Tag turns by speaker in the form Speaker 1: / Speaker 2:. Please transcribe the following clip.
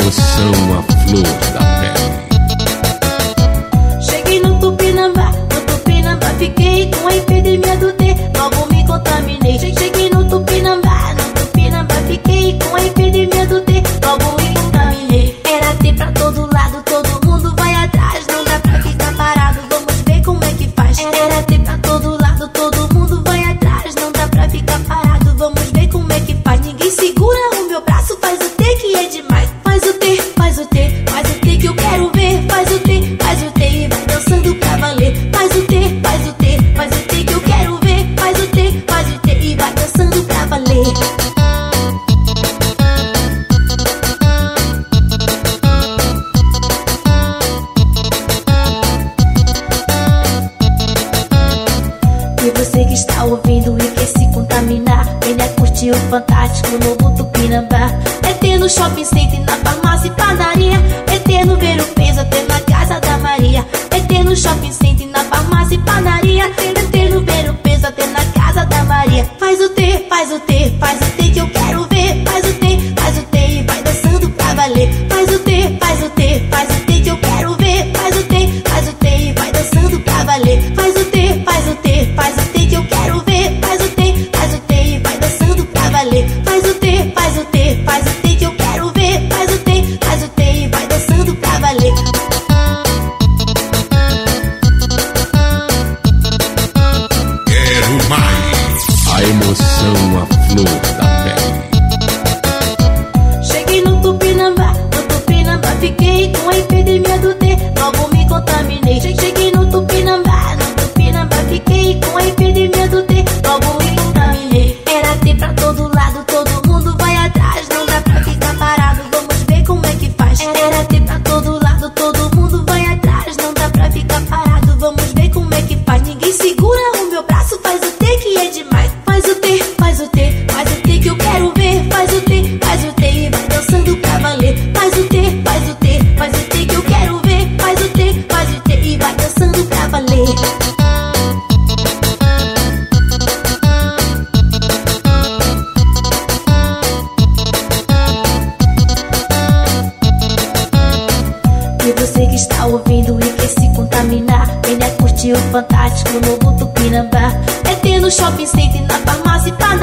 Speaker 1: emoção à flor da E você que está ouvindo e quer se contaminar, venha curtir o fantástico novo Tupinambá. É ter no shopping center na
Speaker 2: Barra são
Speaker 3: a flor da pele.
Speaker 1: E você que está ouvindo e quer se contaminar, venha curtir o fantástico novo Tupinambá. É ter no shopping center, na farmácia e para